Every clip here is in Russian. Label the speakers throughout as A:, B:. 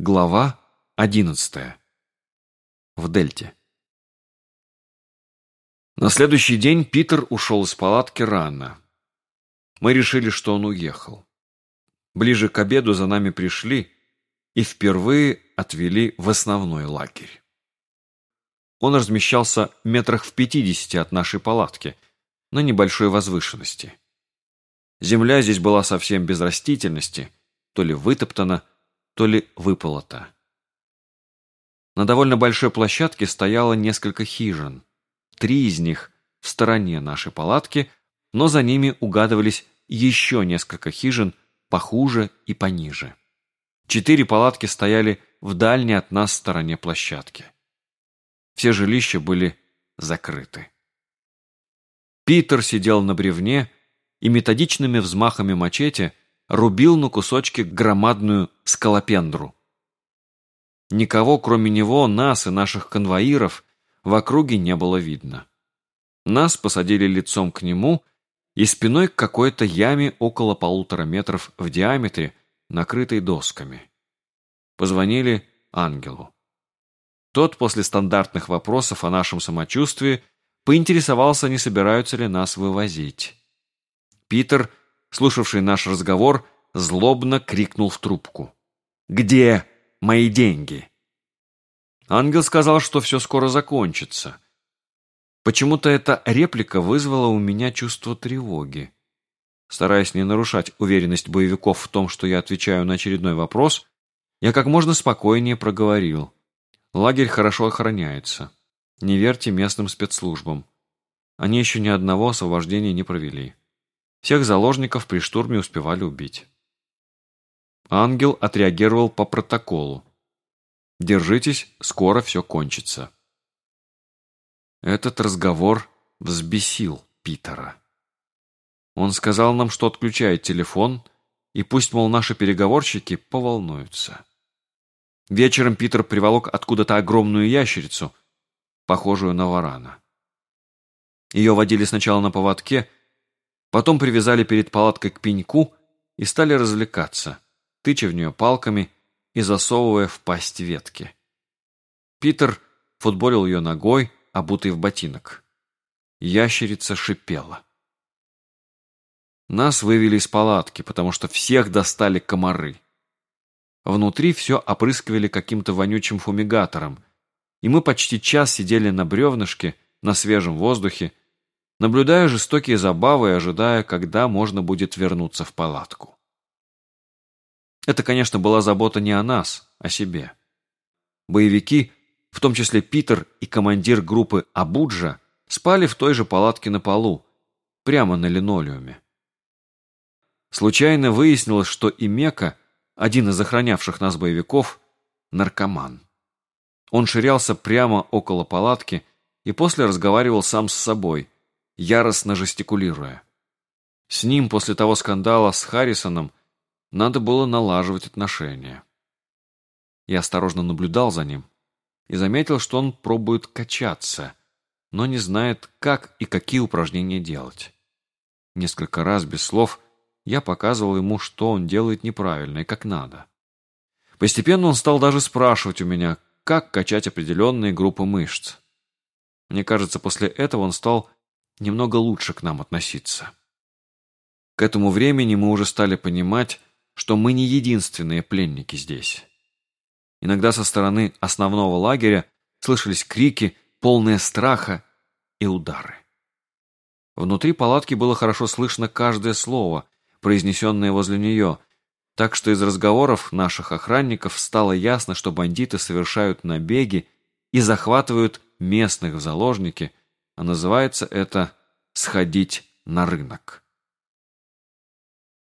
A: Глава одиннадцатая. В Дельте. На следующий день Питер ушел из палатки рано. Мы решили, что он уехал. Ближе к обеду за нами пришли и впервые отвели в основной лагерь. Он размещался метрах в пятидесяти от нашей палатки, на небольшой возвышенности. Земля здесь была совсем без растительности, то ли вытоптана, то ли выполота. На довольно большой площадке стояло несколько хижин. Три из них в стороне нашей палатки, но за ними угадывались еще несколько хижин похуже и пониже. Четыре палатки стояли в дальней от нас стороне площадки. Все жилища были закрыты. Питер сидел на бревне и методичными взмахами мачете рубил на кусочки громадную скалопендру. Никого, кроме него, нас и наших конвоиров, в округе не было видно. Нас посадили лицом к нему и спиной к какой-то яме около полутора метров в диаметре, накрытой досками. Позвонили ангелу. Тот после стандартных вопросов о нашем самочувствии поинтересовался, не собираются ли нас вывозить. Питер слушавший наш разговор, злобно крикнул в трубку. «Где мои деньги?» Ангел сказал, что все скоро закончится. Почему-то эта реплика вызвала у меня чувство тревоги. Стараясь не нарушать уверенность боевиков в том, что я отвечаю на очередной вопрос, я как можно спокойнее проговорил. Лагерь хорошо охраняется. Не верьте местным спецслужбам. Они еще ни одного освобождения не провели. Всех заложников при штурме успевали убить. Ангел отреагировал по протоколу. «Держитесь, скоро все кончится». Этот разговор взбесил Питера. Он сказал нам, что отключает телефон, и пусть, мол, наши переговорщики поволнуются. Вечером Питер приволок откуда-то огромную ящерицу, похожую на варана. Ее водили сначала на поводке, Потом привязали перед палаткой к пеньку и стали развлекаться, тыча в нее палками и засовывая в пасть ветки. Питер футболил ее ногой, обутый в ботинок. Ящерица шипела. Нас вывели из палатки, потому что всех достали комары. Внутри все опрыскивали каким-то вонючим фумигатором, и мы почти час сидели на бревнышке, на свежем воздухе, наблюдая жестокие забавы и ожидая, когда можно будет вернуться в палатку. Это, конечно, была забота не о нас, а о себе. Боевики, в том числе Питер и командир группы Абуджа, спали в той же палатке на полу, прямо на линолеуме. Случайно выяснилось, что и Мека, один из охранявших нас боевиков, наркоман. Он ширялся прямо около палатки и после разговаривал сам с собой – яростно жестикулируя. С ним после того скандала с Харрисоном надо было налаживать отношения. Я осторожно наблюдал за ним и заметил, что он пробует качаться, но не знает, как и какие упражнения делать. Несколько раз без слов я показывал ему, что он делает неправильно и как надо. Постепенно он стал даже спрашивать у меня, как качать определенные группы мышц. Мне кажется, после этого он стал немного лучше к нам относиться. К этому времени мы уже стали понимать, что мы не единственные пленники здесь. Иногда со стороны основного лагеря слышались крики, полные страха и удары. Внутри палатки было хорошо слышно каждое слово, произнесенное возле нее, так что из разговоров наших охранников стало ясно, что бандиты совершают набеги и захватывают местных в заложники, а называется это «сходить на рынок».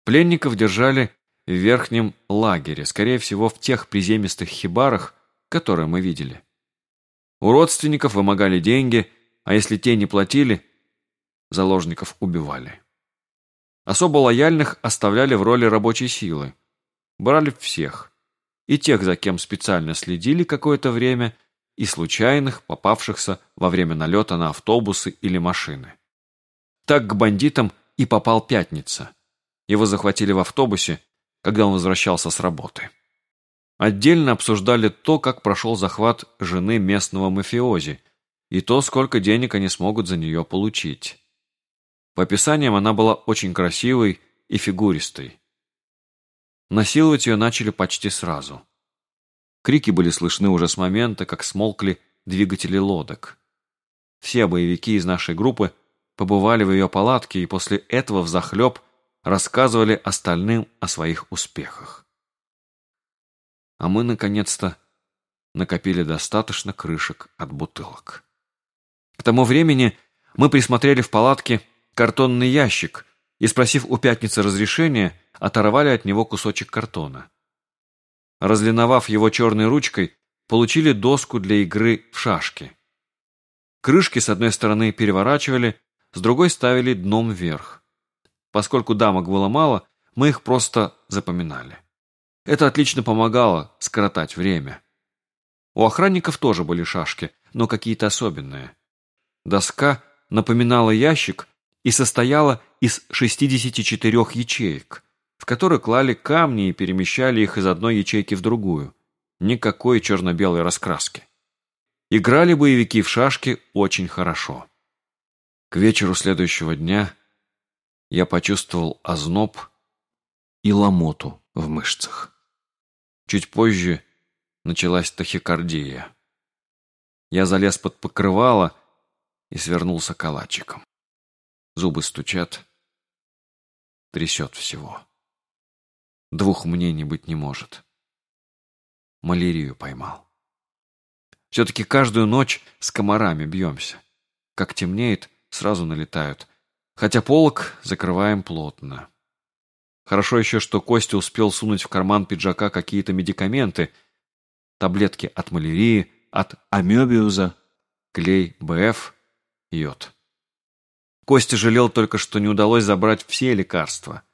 A: Пленников держали в верхнем лагере, скорее всего, в тех приземистых хибарах, которые мы видели. У родственников вымогали деньги, а если те не платили, заложников убивали. Особо лояльных оставляли в роли рабочей силы. Брали всех. И тех, за кем специально следили какое-то время, и случайных, попавшихся во время налета на автобусы или машины. Так к бандитам и попал Пятница. Его захватили в автобусе, когда он возвращался с работы. Отдельно обсуждали то, как прошел захват жены местного мафиози, и то, сколько денег они смогут за нее получить. По описаниям она была очень красивой и фигуристой. Насиловать ее начали почти сразу. Крики были слышны уже с момента, как смолкли двигатели лодок. Все боевики из нашей группы побывали в ее палатке и после этого взахлеб рассказывали остальным о своих успехах. А мы, наконец-то, накопили достаточно крышек от бутылок. К тому времени мы присмотрели в палатке картонный ящик и, спросив у пятницы разрешения, оторвали от него кусочек картона. Разлиновав его черной ручкой, получили доску для игры в шашки. Крышки с одной стороны переворачивали, с другой ставили дном вверх. Поскольку дамок было мало, мы их просто запоминали. Это отлично помогало скоротать время. У охранников тоже были шашки, но какие-то особенные. Доска напоминала ящик и состояла из 64 ячеек, в которые клали камни и перемещали их из одной ячейки в другую. Никакой черно-белой раскраски. Играли боевики в шашки очень хорошо. К вечеру следующего дня я почувствовал озноб и ломоту в мышцах. Чуть позже началась тахикардия. Я залез под покрывало и свернулся калачиком. Зубы стучат, трясет всего. Двух мнений быть не может. Малярию поймал. Все-таки каждую ночь с комарами бьемся. Как темнеет, сразу налетают. Хотя полок закрываем плотно. Хорошо еще, что Костя успел сунуть в карман пиджака какие-то медикаменты, таблетки от малярии, от амебиуза, клей БФ, йод. Костя жалел только, что не удалось забрать все лекарства.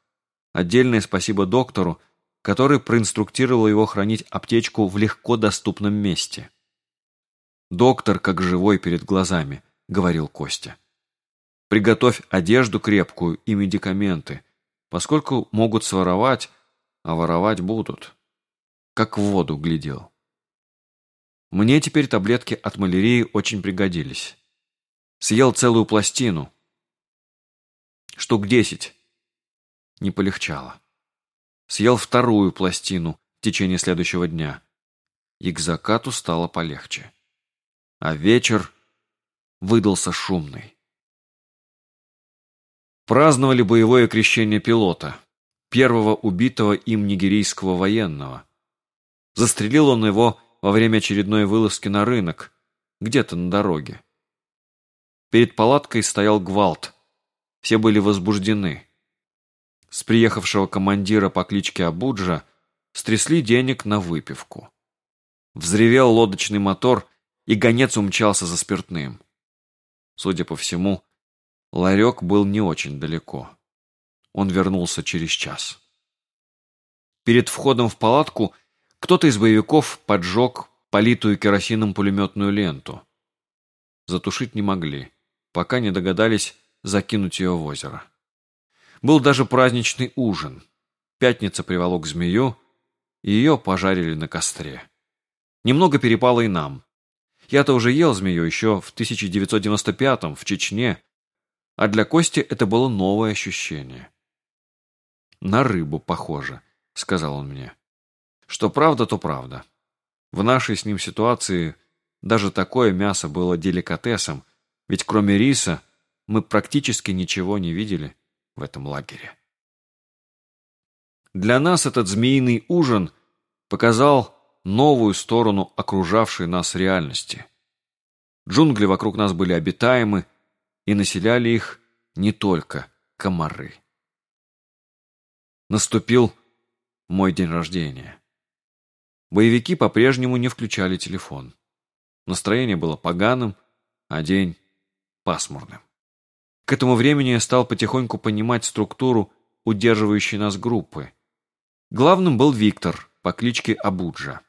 A: Отдельное спасибо доктору, который проинструктировал его хранить аптечку в легко доступном месте. «Доктор как живой перед глазами», — говорил Костя. «Приготовь одежду крепкую и медикаменты, поскольку могут своровать, а воровать будут». Как в воду глядел. Мне теперь таблетки от малярии очень пригодились. Съел целую пластину. Штук десять. Не полегчало. Съел вторую пластину в течение следующего дня. И к закату стало полегче. А вечер выдался шумный. Праздновали боевое крещение пилота, первого убитого им нигерийского военного. Застрелил он его во время очередной вылазки на рынок, где-то на дороге. Перед палаткой стоял гвалт. Все были возбуждены. С приехавшего командира по кличке Абуджа стрясли денег на выпивку. Взревел лодочный мотор, и гонец умчался за спиртным. Судя по всему, ларек был не очень далеко. Он вернулся через час. Перед входом в палатку кто-то из боевиков поджег политую керосином пулеметную ленту. Затушить не могли, пока не догадались закинуть ее в озеро. Был даже праздничный ужин. Пятница приволок змею, и ее пожарили на костре. Немного перепало и нам. Я-то уже ел змею еще в 1995-м в Чечне, а для Кости это было новое ощущение. «На рыбу похоже», — сказал он мне. Что правда, то правда. В нашей с ним ситуации даже такое мясо было деликатесом, ведь кроме риса мы практически ничего не видели в этом лагере. Для нас этот змеиный ужин показал новую сторону окружавшей нас реальности. Джунгли вокруг нас были обитаемы, и населяли их не только комары. Наступил мой день рождения. Боевики по-прежнему не включали телефон. Настроение было поганым, а день пасмурным. К этому времени я стал потихоньку понимать структуру удерживающей нас группы. Главным был Виктор по кличке Абуджа.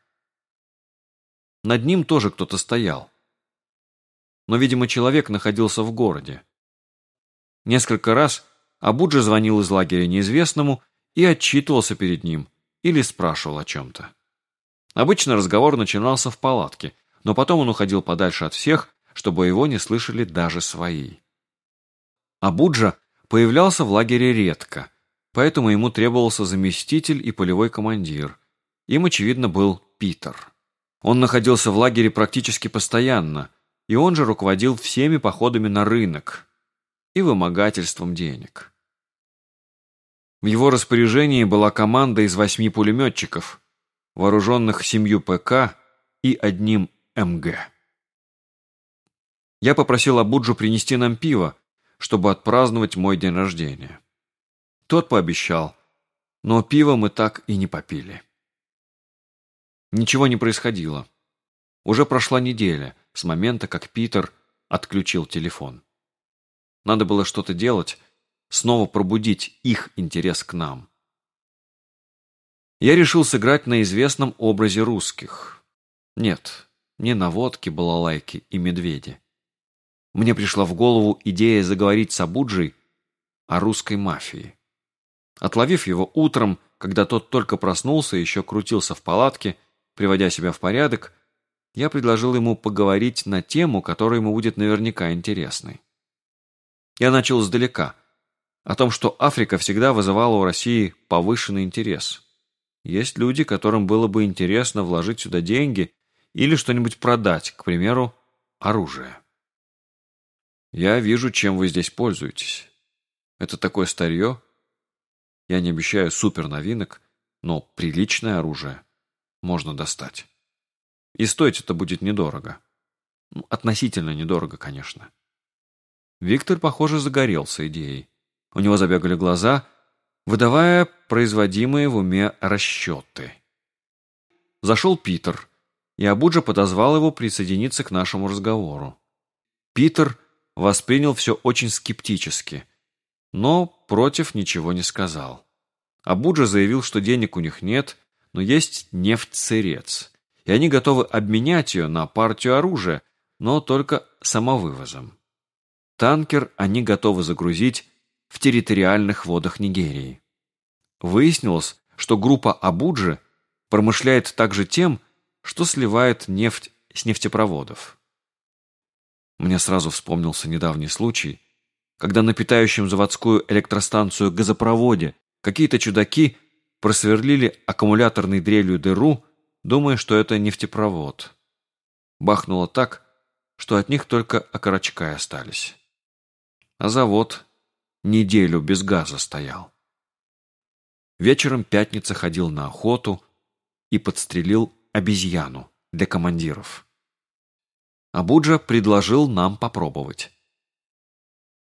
A: Над ним тоже кто-то стоял. Но, видимо, человек находился в городе. Несколько раз Абуджа звонил из лагеря неизвестному и отчитывался перед ним или спрашивал о чем-то. Обычно разговор начинался в палатке, но потом он уходил подальше от всех, чтобы его не слышали даже свои. Абуджа появлялся в лагере редко, поэтому ему требовался заместитель и полевой командир. Им, очевидно, был Питер. Он находился в лагере практически постоянно, и он же руководил всеми походами на рынок и вымогательством денег. В его распоряжении была команда из восьми пулеметчиков, вооруженных семью ПК и одним МГ. Я попросил Абуджу принести нам пиво, чтобы отпраздновать мой день рождения. Тот пообещал, но пиво мы так и не попили. Ничего не происходило. Уже прошла неделя с момента, как Питер отключил телефон. Надо было что-то делать, снова пробудить их интерес к нам. Я решил сыграть на известном образе русских. Нет, не на водке, балалайке и медведе. Мне пришла в голову идея заговорить с Абуджей о русской мафии. Отловив его утром, когда тот только проснулся и еще крутился в палатке, приводя себя в порядок, я предложил ему поговорить на тему, которая ему будет наверняка интересной. Я начал издалека, о том, что Африка всегда вызывала у России повышенный интерес. Есть люди, которым было бы интересно вложить сюда деньги или что-нибудь продать, к примеру, оружие. Я вижу, чем вы здесь пользуетесь. Это такое старье. Я не обещаю супер новинок, но приличное оружие можно достать. И стоить это будет недорого. Ну, относительно недорого, конечно. Виктор, похоже, загорелся идеей. У него забегали глаза, выдавая производимые в уме расчеты. Зашел Питер, и Абуджа подозвал его присоединиться к нашему разговору. Питер воспринял все очень скептически, но против ничего не сказал. Абуджа заявил, что денег у них нет, но есть нефть-сырец, и они готовы обменять ее на партию оружия, но только самовывозом. Танкер они готовы загрузить в территориальных водах Нигерии. Выяснилось, что группа Абуджи промышляет также тем, что сливает нефть с нефтепроводов. Мне сразу вспомнился недавний случай, когда на питающем заводскую электростанцию газопроводе какие-то чудаки просверлили аккумуляторной дрелью дыру, думая, что это нефтепровод. Бахнуло так, что от них только окорочка остались. А завод неделю без газа стоял. Вечером пятница ходил на охоту и подстрелил обезьяну для командиров. Абуджа предложил нам попробовать.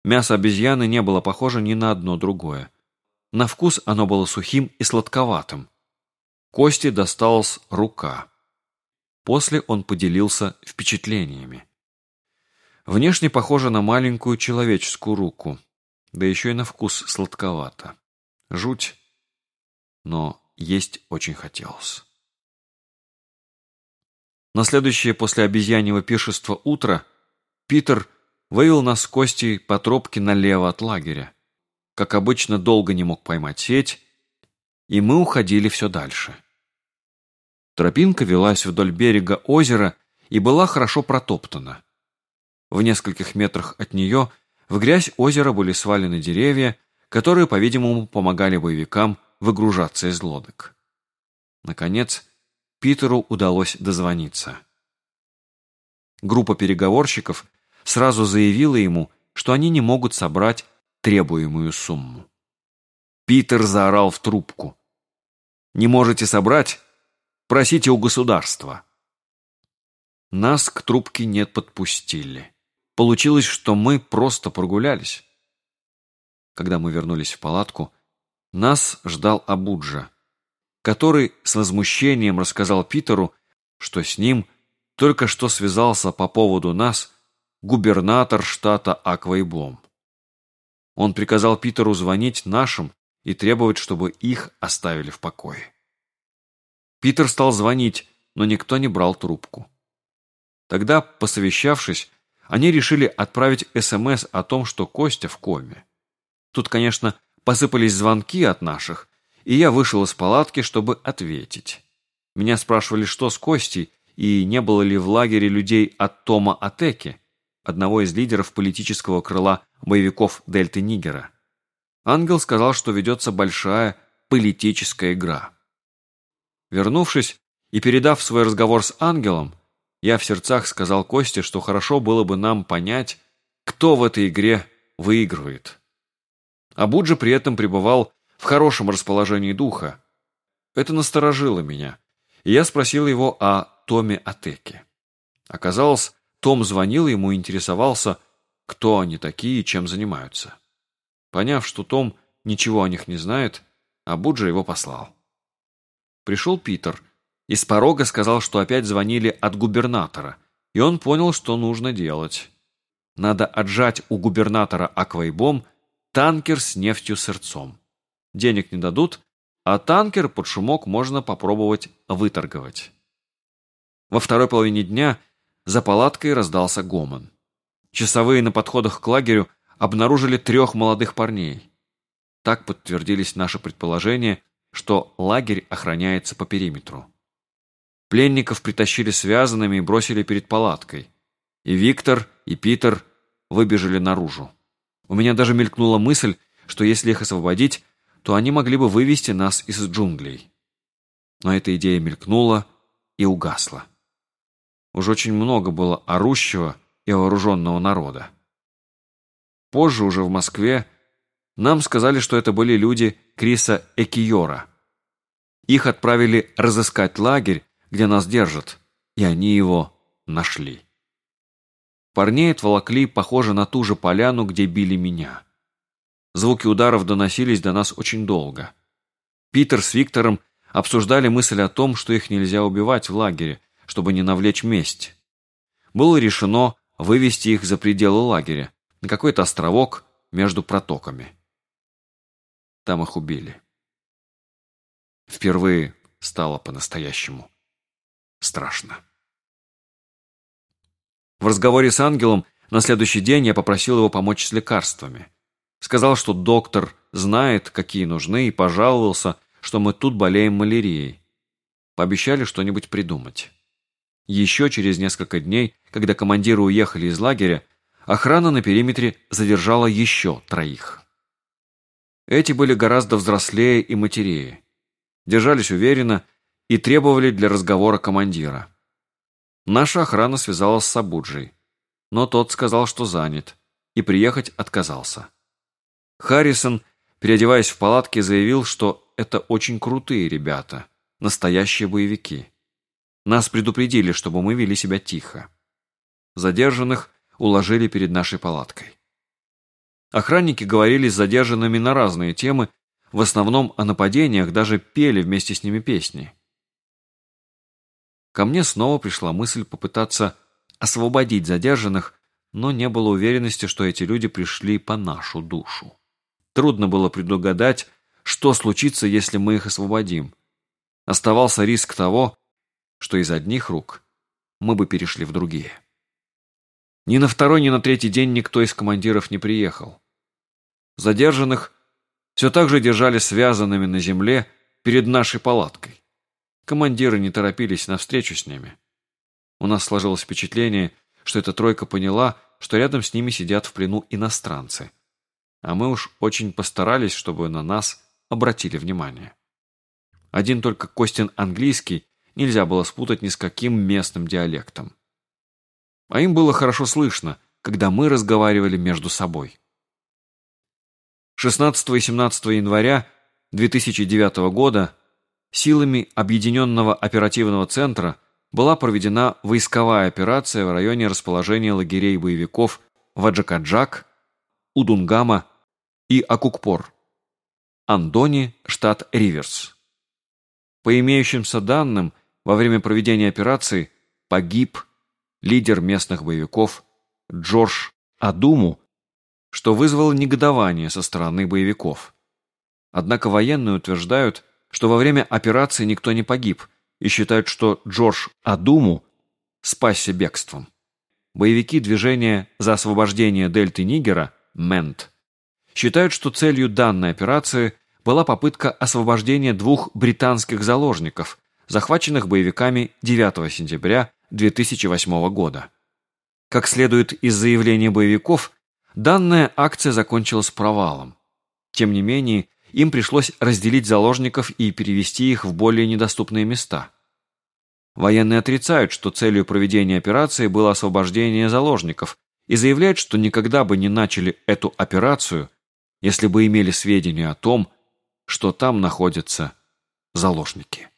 A: Мясо обезьяны не было похоже ни на одно другое. На вкус оно было сухим и сладковатым. Кости досталась рука. После он поделился впечатлениями. Внешне похоже на маленькую человеческую руку, да еще и на вкус сладковато. Жуть, но есть очень хотелось. На следующее после обезьяньего пиршества утро Питер вывел нас с Костей по тропке налево от лагеря как обычно, долго не мог поймать сеть, и мы уходили все дальше. Тропинка велась вдоль берега озера и была хорошо протоптана. В нескольких метрах от нее в грязь озера были свалены деревья, которые, по-видимому, помогали боевикам выгружаться из лодок. Наконец, Питеру удалось дозвониться. Группа переговорщиков сразу заявила ему, что они не могут собрать требуемую сумму. Питер заорал в трубку. «Не можете собрать? Просите у государства». Нас к трубке не подпустили. Получилось, что мы просто прогулялись. Когда мы вернулись в палатку, нас ждал Абуджа, который с возмущением рассказал Питеру, что с ним только что связался по поводу нас губернатор штата Аквайблом. Он приказал Питеру звонить нашим и требовать, чтобы их оставили в покое. Питер стал звонить, но никто не брал трубку. Тогда, посовещавшись, они решили отправить СМС о том, что Костя в коме. Тут, конечно, посыпались звонки от наших, и я вышел из палатки, чтобы ответить. Меня спрашивали, что с Костей, и не было ли в лагере людей от Тома Атеки, одного из лидеров политического крыла боевиков Дельты Нигера. Ангел сказал, что ведется большая политическая игра. Вернувшись и передав свой разговор с Ангелом, я в сердцах сказал Косте, что хорошо было бы нам понять, кто в этой игре выигрывает. Абуджа при этом пребывал в хорошем расположении духа. Это насторожило меня, и я спросил его о Томе Атеке. Оказалось, том звонил ему и интересовался, кто они такие и чем занимаются. Поняв, что Том ничего о них не знает, Абуджа его послал. Пришел Питер и с порога сказал, что опять звонили от губернатора, и он понял, что нужно делать. Надо отжать у губернатора Аквайбом танкер с нефтью сырцом. Денег не дадут, а танкер под шумок можно попробовать выторговать. Во второй половине дня – за палаткой раздался гомон. Часовые на подходах к лагерю обнаружили трех молодых парней. Так подтвердились наши предположения, что лагерь охраняется по периметру. Пленников притащили связанными и бросили перед палаткой. И Виктор, и Питер выбежали наружу. У меня даже мелькнула мысль, что если их освободить, то они могли бы вывести нас из джунглей. Но эта идея мелькнула и угасла. Уж очень много было орущего и вооруженного народа. Позже, уже в Москве, нам сказали, что это были люди Криса Экиора. Их отправили разыскать лагерь, где нас держат, и они его нашли. Парней отволокли, похоже, на ту же поляну, где били меня. Звуки ударов доносились до нас очень долго. Питер с Виктором обсуждали мысль о том, что их нельзя убивать в лагере, чтобы не навлечь месть. Было решено вывести их за пределы лагеря, на какой-то островок между протоками. Там их убили. Впервые стало по-настоящему страшно. В разговоре с ангелом на следующий день я попросил его помочь с лекарствами. Сказал, что доктор знает, какие нужны, и пожаловался, что мы тут болеем малярией. Пообещали что-нибудь придумать. Еще через несколько дней, когда командиры уехали из лагеря, охрана на периметре задержала еще троих. Эти были гораздо взрослее и матерее, держались уверенно и требовали для разговора командира. Наша охрана связалась с Сабуджей, но тот сказал, что занят, и приехать отказался. Харрисон, переодеваясь в палатке, заявил, что это очень крутые ребята, настоящие боевики. Нас предупредили, чтобы мы вели себя тихо. Задержанных уложили перед нашей палаткой. Охранники говорили с задержанными на разные темы, в основном о нападениях, даже пели вместе с ними песни. Ко мне снова пришла мысль попытаться освободить задержанных, но не было уверенности, что эти люди пришли по нашу душу. Трудно было предугадать, что случится, если мы их освободим. Оставался риск того, что из одних рук мы бы перешли в другие. Ни на второй, ни на третий день никто из командиров не приехал. Задержанных все так же держали связанными на земле перед нашей палаткой. Командиры не торопились на встречу с ними. У нас сложилось впечатление, что эта тройка поняла, что рядом с ними сидят в плену иностранцы. А мы уж очень постарались, чтобы на нас обратили внимание. Один только Костин английский нельзя было спутать ни с каким местным диалектом. А им было хорошо слышно, когда мы разговаривали между собой. 16 и 17 января 2009 года силами Объединенного оперативного центра была проведена войсковая операция в районе расположения лагерей боевиков Ваджакаджак, Удунгама и Акукпор, Андони, штат Риверс. По имеющимся данным, во время проведения операции погиб лидер местных боевиков Джордж Адуму, что вызвало негодование со стороны боевиков. Однако военные утверждают, что во время операции никто не погиб и считают, что Джордж Адуму спасся бегством. Боевики движения за освобождение дельты Нигера, МЕНТ, считают, что целью данной операции была попытка освобождения двух британских заложников, захваченных боевиками 9 сентября 2008 года. Как следует из заявления боевиков, данная акция закончилась провалом. Тем не менее, им пришлось разделить заложников и перевести их в более недоступные места. Военные отрицают, что целью проведения операции было освобождение заложников и заявляют, что никогда бы не начали эту операцию, если бы имели сведения о том, что там находятся заложники.